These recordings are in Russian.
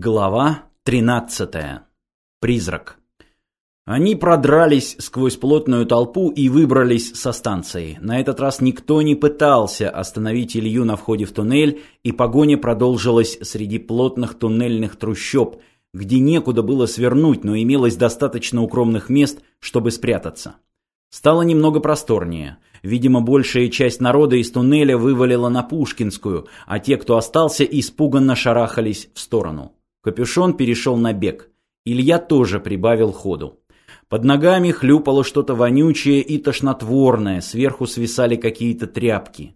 Глава 13. Призрак. Они продрались сквозь плотную толпу и выбрались со станции. На этот раз никто не пытался остановить Илью на входе в туннель, и погоня продолжилась среди плотных туннельных трущоб, где некуда было свернуть, но имелось достаточно укромных мест, чтобы спрятаться. Стало немного просторнее. Видимо, большая часть народа из туннеля вывалила на Пушкинскую, а те, кто остался, испуганно шарахались в сторону. Капюшон перешел на бег. Илья тоже прибавил ходу. Под ногами хлюпало что-то вонючее и тошнотворное, сверху свисали какие-то тряпки.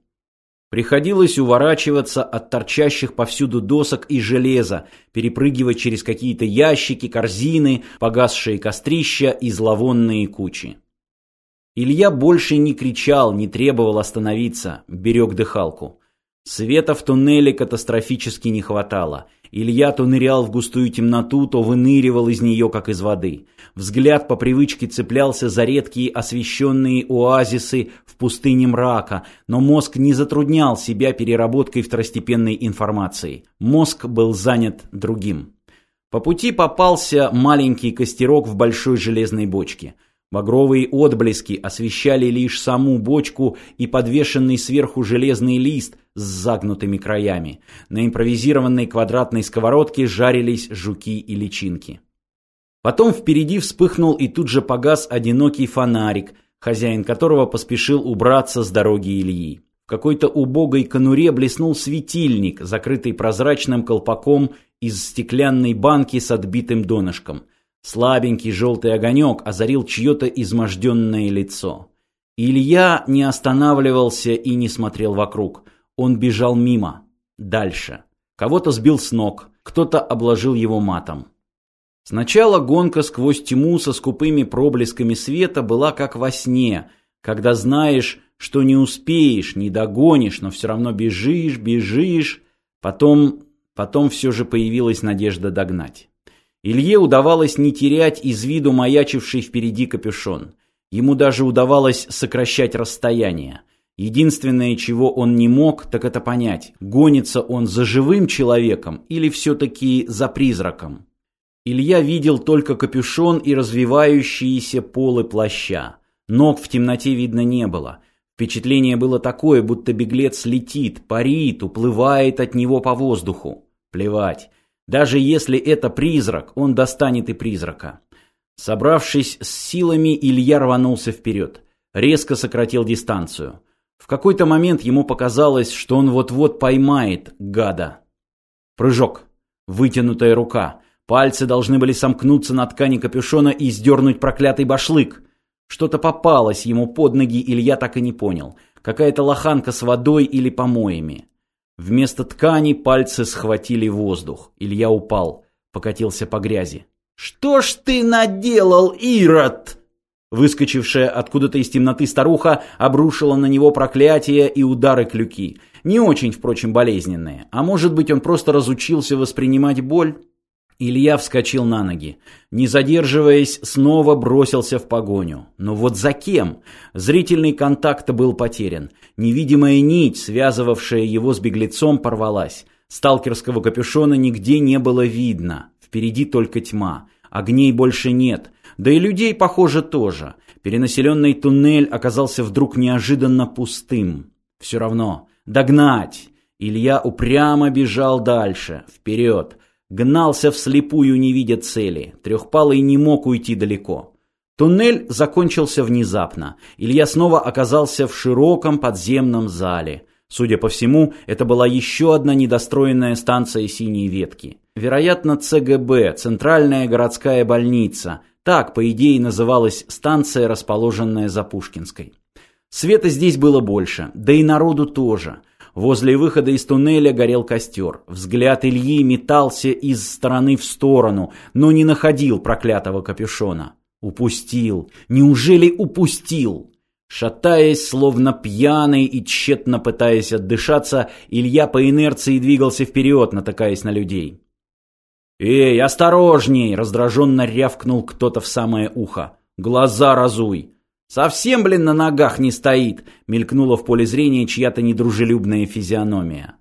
Приходилось уворачиваться от торчащих повсюду досок и железа, перепрыгивать через какие-то ящики, корзины, погасшие кострища и зловонные кучи. Илья больше не кричал, не требовал остановиться, берег дыхалку. Света в туннеле катастрофически не хватало. Илья то нырял в густую темноту, то выныривал из нее, как из воды. Взгляд по привычке цеплялся за редкие освещенные оазисы в пустыне мрака, но мозг не затруднял себя переработкой второстепенной информации. Мозг был занят другим. По пути попался маленький костерок в большой железной бочке – Багровые отблески освещали лишь саму бочку и подвешенный сверху железный лист с загнутыми краями. На импровизированной квадратной сковородке жарились жуки и личинки. Потом впереди вспыхнул и тут же погас одинокий фонарик, хозяин которого поспешил убраться с дороги Ильи. В какой-то убогой конуре блеснул светильник, закрытый прозрачным колпаком из стеклянной банки с отбитым донышком. Слабенький желтый огонек озарил чье-то изможденное лицо. Илья не останавливался и не смотрел вокруг. Он бежал мимо. Дальше. Кого-то сбил с ног, кто-то обложил его матом. Сначала гонка сквозь тьму со скупыми проблесками света была как во сне, когда знаешь, что не успеешь, не догонишь, но все равно бежишь, бежишь. Потом, потом все же появилась надежда догнать. Илье удавалось не терять из виду маячивший впереди капюшон. Ему даже удавалось сокращать расстояние. Единственное, чего он не мог, так это понять, гонится он за живым человеком или все-таки за призраком. Илья видел только капюшон и развивающиеся полы плаща. Ног в темноте видно не было. Впечатление было такое, будто беглец летит, парит, уплывает от него по воздуху. Плевать. Даже если это призрак, он достанет и призрака. Собравшись с силами, Илья рванулся вперед. Резко сократил дистанцию. В какой-то момент ему показалось, что он вот-вот поймает гада. Прыжок. Вытянутая рука. Пальцы должны были сомкнуться на ткани капюшона и сдернуть проклятый башлык. Что-то попалось ему под ноги, Илья так и не понял. Какая-то лоханка с водой или помоями. Вместо ткани пальцы схватили воздух. Илья упал, покатился по грязи. «Что ж ты наделал, Ирод?» Выскочившая откуда-то из темноты старуха обрушила на него проклятия и удары клюки. Не очень, впрочем, болезненные. А может быть, он просто разучился воспринимать боль? Илья вскочил на ноги. Не задерживаясь, снова бросился в погоню. Но вот за кем? Зрительный контакт был потерян. Невидимая нить, связывавшая его с беглецом, порвалась. Сталкерского капюшона нигде не было видно. Впереди только тьма. Огней больше нет. Да и людей, похоже, тоже. Перенаселенный туннель оказался вдруг неожиданно пустым. Все равно. Догнать! Илья упрямо бежал дальше, вперед. Гнался вслепую, не видя цели. Трехпалый не мог уйти далеко. Туннель закончился внезапно. Илья снова оказался в широком подземном зале. Судя по всему, это была еще одна недостроенная станция синей ветки. Вероятно, ЦГБ, Центральная городская больница. Так, по идее, называлась станция, расположенная за Пушкинской. Света здесь было больше, да и народу тоже – Возле выхода из туннеля горел костер. Взгляд Ильи метался из стороны в сторону, но не находил проклятого капюшона. Упустил. Неужели упустил? Шатаясь, словно пьяный и тщетно пытаясь отдышаться, Илья по инерции двигался вперед, натыкаясь на людей. «Эй, осторожней!» — раздраженно рявкнул кто-то в самое ухо. «Глаза разуй!» «Совсем, блин, на ногах не стоит!» — мелькнула в поле зрения чья-то недружелюбная физиономия.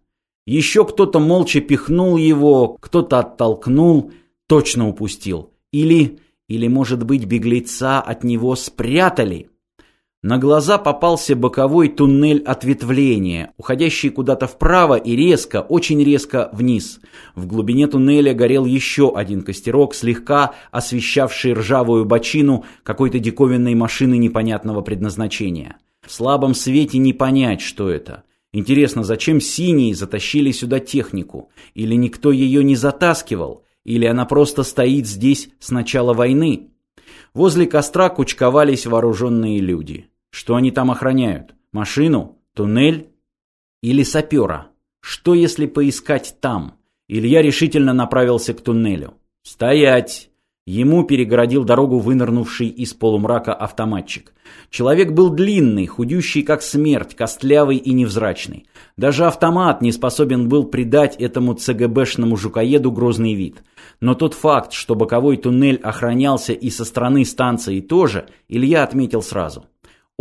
Еще кто-то молча пихнул его, кто-то оттолкнул, точно упустил. Или, или, может быть, беглеца от него спрятали? На глаза попался боковой туннель ответвления, уходящий куда-то вправо и резко, очень резко вниз. В глубине туннеля горел еще один костерок, слегка освещавший ржавую бочину какой-то диковинной машины непонятного предназначения. В слабом свете не понять, что это. Интересно, зачем синие затащили сюда технику? Или никто ее не затаскивал? Или она просто стоит здесь с начала войны? Возле костра кучковались вооруженные люди. Что они там охраняют? Машину? Туннель? Или сапера? Что если поискать там? Илья решительно направился к туннелю. «Стоять!» Ему перегородил дорогу вынырнувший из полумрака автоматчик. Человек был длинный, худющий как смерть, костлявый и невзрачный. Даже автомат не способен был придать этому ЦГБшному жукоеду грозный вид. Но тот факт, что боковой туннель охранялся и со стороны станции тоже, Илья отметил сразу.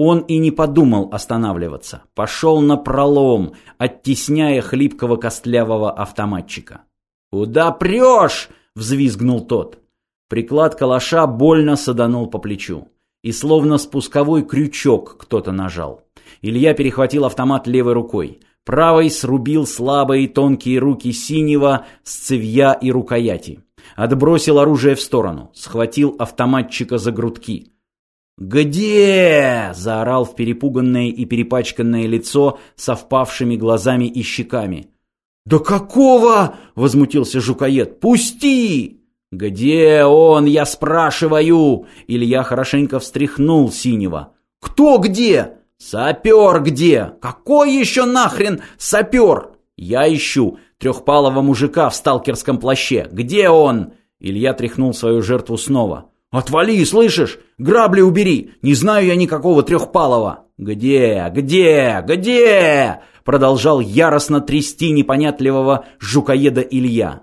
Он и не подумал останавливаться. Пошел на пролом, оттесняя хлипкого костлявого автоматчика. «Куда прешь?» — взвизгнул тот. Приклад калаша больно саданул по плечу. И словно спусковой крючок кто-то нажал. Илья перехватил автомат левой рукой. Правой срубил слабые тонкие руки синего с цевья и рукояти. Отбросил оружие в сторону. Схватил автоматчика за грудки. «Где?» – заорал в перепуганное и перепачканное лицо со впавшими глазами и щеками. «Да какого?» – возмутился жукоед. «Пусти!» «Где он, я спрашиваю?» Илья хорошенько встряхнул синего. «Кто где?» «Сапер где? Какой еще нахрен сапер?» «Я ищу трехпалого мужика в сталкерском плаще. Где он?» Илья тряхнул свою жертву снова. «Отвали, слышишь? Грабли убери! Не знаю я никакого трехпалого!» «Где? Где? Где?» Продолжал яростно трясти непонятливого жукоеда Илья.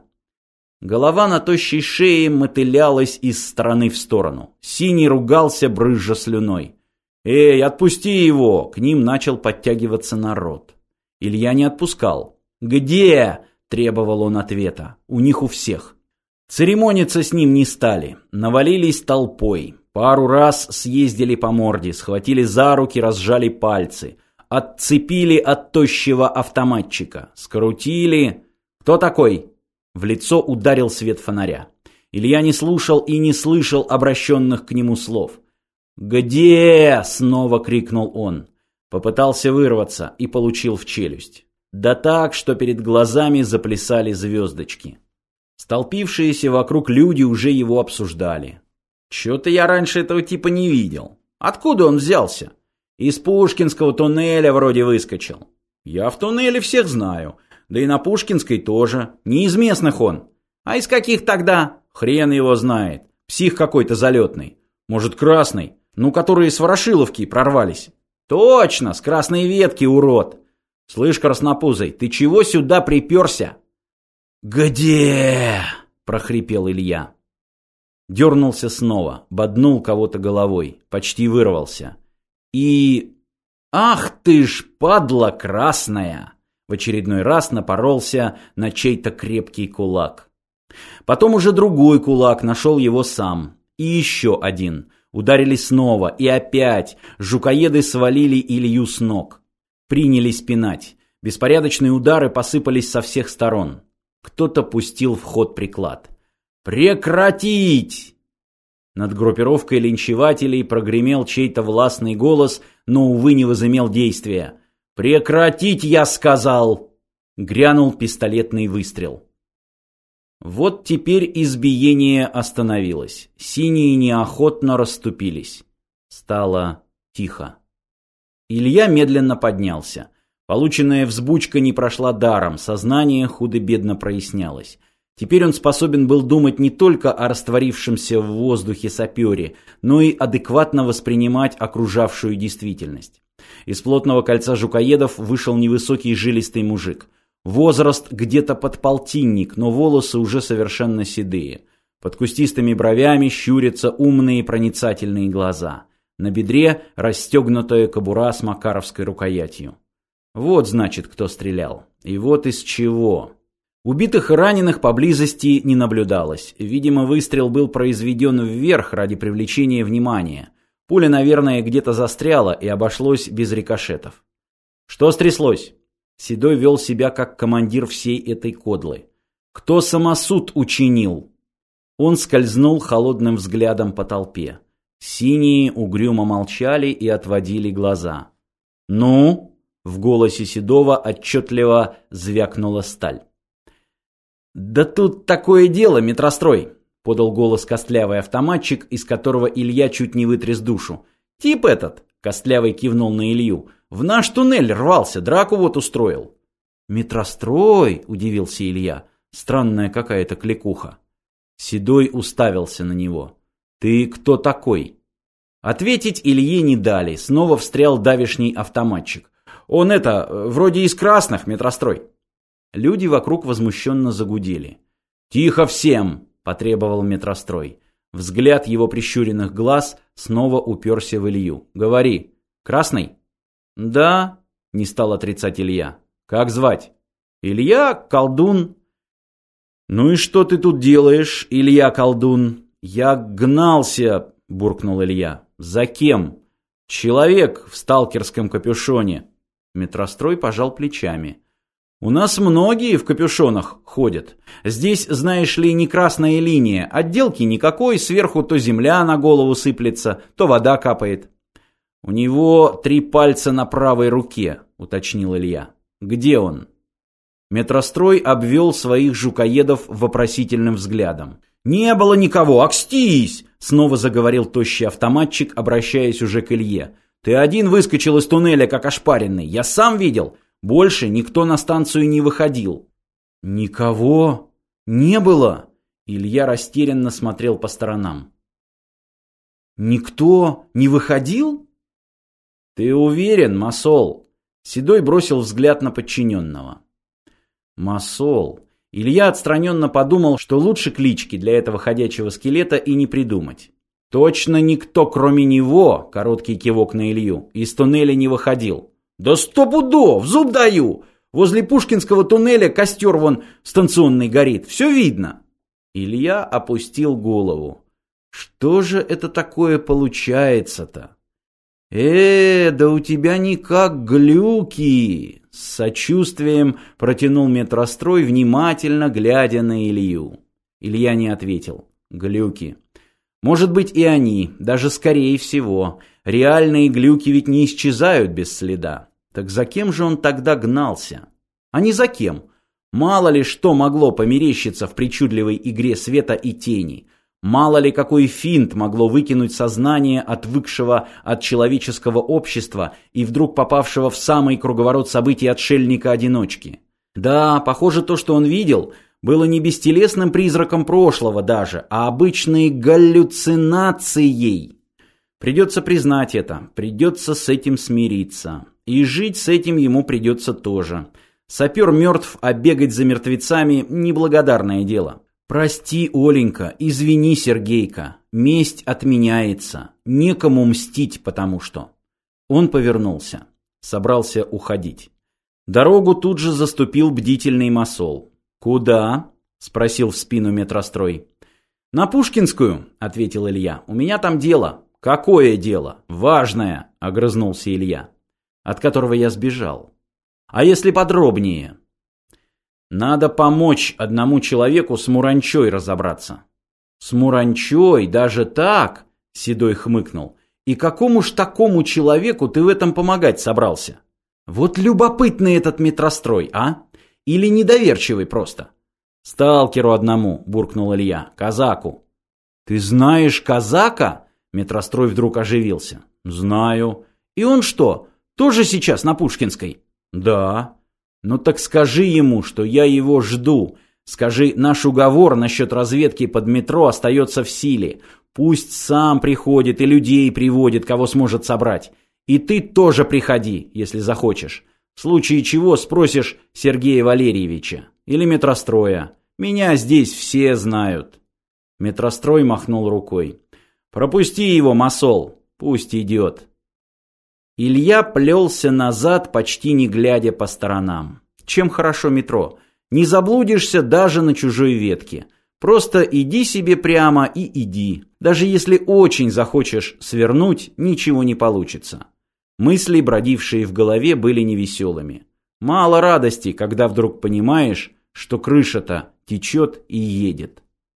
Голова на тощей шее мотылялась из стороны в сторону. Синий ругался, брызжа слюной. «Эй, отпусти его!» К ним начал подтягиваться народ. Илья не отпускал. «Где?» – требовал он ответа. «У них у всех». Церемониться с ним не стали, навалились толпой. Пару раз съездили по морде, схватили за руки, разжали пальцы. Отцепили от тощего автоматчика, скрутили. «Кто такой?» В лицо ударил свет фонаря. Илья не слушал и не слышал обращенных к нему слов. «Где?» — снова крикнул он. Попытался вырваться и получил в челюсть. Да так, что перед глазами заплясали звездочки. Столпившиеся вокруг люди уже его обсуждали. Чё-то я раньше этого типа не видел. Откуда он взялся? Из Пушкинского туннеля вроде выскочил. Я в туннеле всех знаю. Да и на Пушкинской тоже. Не из местных он. А из каких тогда? Хрен его знает. Псих какой-то залетный. Может, красный. Ну, которые с Ворошиловки прорвались. Точно, с красной ветки, урод. Слышь, краснопузый, ты чего сюда приперся? «Где?» – прохрипел Илья. Дернулся снова, боднул кого-то головой, почти вырвался. И... «Ах ты ж, падла красная!» В очередной раз напоролся на чей-то крепкий кулак. Потом уже другой кулак нашел его сам. И еще один. Ударили снова, и опять. Жукоеды свалили Илью с ног. Принялись пинать. Беспорядочные удары посыпались со всех сторон. Кто-то пустил в ход приклад. «Прекратить!» Над группировкой линчевателей прогремел чей-то властный голос, но, увы, не возымел действия. «Прекратить, я сказал!» Грянул пистолетный выстрел. Вот теперь избиение остановилось. Синие неохотно расступились. Стало тихо. Илья медленно поднялся. Полученная взбучка не прошла даром, сознание худо-бедно прояснялось. Теперь он способен был думать не только о растворившемся в воздухе сапере, но и адекватно воспринимать окружавшую действительность. Из плотного кольца жукоедов вышел невысокий жилистый мужик. Возраст где-то под полтинник, но волосы уже совершенно седые. Под кустистыми бровями щурятся умные проницательные глаза. На бедре расстегнутая кобура с макаровской рукоятью. Вот, значит, кто стрелял. И вот из чего. Убитых и раненых поблизости не наблюдалось. Видимо, выстрел был произведен вверх ради привлечения внимания. Пуля, наверное, где-то застряла и обошлось без рикошетов. Что стряслось? Седой вел себя как командир всей этой кодлы. Кто самосуд учинил? Он скользнул холодным взглядом по толпе. Синие угрюмо молчали и отводили глаза. «Ну?» — в голосе Седова отчетливо звякнула сталь. «Да тут такое дело, метрострой!» — подал голос костлявый автоматчик, из которого Илья чуть не вытряс душу. «Тип этот!» — костлявый кивнул на Илью. «В наш туннель рвался, драку вот устроил». «Метрострой?» — удивился Илья. Странная какая-то кликуха. Седой уставился на него. «Ты кто такой?» Ответить Илье не дали, снова встрял давишний автоматчик. «Он это, вроде из красных, метрострой». Люди вокруг возмущенно загудели. «Тихо всем!» – потребовал метрострой. Взгляд его прищуренных глаз снова уперся в Илью. «Говори. Красный?» «Да», – не стал отрицать Илья. «Как звать?» «Илья, колдун». «Ну и что ты тут делаешь, Илья, колдун?» «Я гнался», – буркнул Илья. «За кем?» «Человек в сталкерском капюшоне». Метрострой пожал плечами. У нас многие в капюшонах ходят. Здесь, знаешь ли, не красная линия, отделки никакой, сверху то земля на голову сыплется, то вода капает. У него три пальца на правой руке, уточнил Илья. Где он? Метрострой обвел своих жукоедов вопросительным взглядом. «Не было никого, акстись!» Снова заговорил тощий автоматчик, обращаясь уже к Илье. «Ты один выскочил из туннеля, как ошпаренный. Я сам видел. Больше никто на станцию не выходил. Никого не было. Илья растерянно смотрел по сторонам. Никто не выходил? Ты уверен, Масол? Седой бросил взгляд на подчиненного. Масол. Илья отстраненно подумал, что лучше клички для этого ходячего скелета и не придумать. Точно никто, кроме него, короткий кивок на Илью, из туннеля не выходил. «Да сто пудов! Зуб даю! Возле Пушкинского туннеля костер вон станционный горит. Все видно!» Илья опустил голову. «Что же это такое получается-то?» «Э, да у тебя никак глюки!» С сочувствием протянул метрострой, внимательно глядя на Илью. Илья не ответил. «Глюки. Может быть и они, даже скорее всего. Реальные глюки ведь не исчезают без следа. Так за кем же он тогда гнался? А не за кем. Мало ли что могло померещиться в причудливой игре света и тени. Мало ли какой финт могло выкинуть сознание отвыкшего от человеческого общества и вдруг попавшего в самый круговорот событий отшельника-одиночки. Да, похоже, то, что он видел – было не бестелесным призраком прошлого даже, а обычной галлюцинацией. Придется признать это, придется с этим смириться. И жить с этим ему придется тоже. Сапер мертв, а бегать за мертвецами – неблагодарное дело. Прости, Оленька, извини, Сергейка, месть отменяется, некому мстить потому что. Он повернулся, собрался уходить. Дорогу тут же заступил бдительный масол. «Куда?» – спросил в спину метрострой. «На Пушкинскую», – ответил Илья. «У меня там дело». «Какое дело?» «Важное», – огрызнулся Илья, от которого я сбежал. «А если подробнее?» «Надо помочь одному человеку с Муранчой разобраться». «С Муранчой? Даже так?» – Седой хмыкнул. «И какому ж такому человеку ты в этом помогать собрался?» «Вот любопытный этот метрострой, а?» Или недоверчивый просто? Сталкеру одному, буркнул Илья. Казаку. Ты знаешь казака? Метрострой вдруг оживился. Знаю. И он что, тоже сейчас на Пушкинской? Да. Ну так скажи ему, что я его жду. Скажи, наш уговор насчет разведки под метро остается в силе. Пусть сам приходит и людей приводит, кого сможет собрать. И ты тоже приходи, если захочешь. В случае чего спросишь Сергея Валерьевича или метростроя. Меня здесь все знают. Метрострой махнул рукой. Пропусти его, масол, пусть идет. Илья плелся назад, почти не глядя по сторонам. Чем хорошо метро? Не заблудишься даже на чужой ветке. Просто иди себе прямо и иди. Даже если очень захочешь свернуть, ничего не получится. Мысли, бродившие в голове, были невеселыми. Мало радости, когда вдруг понимаешь, что крыша-то течет и едет.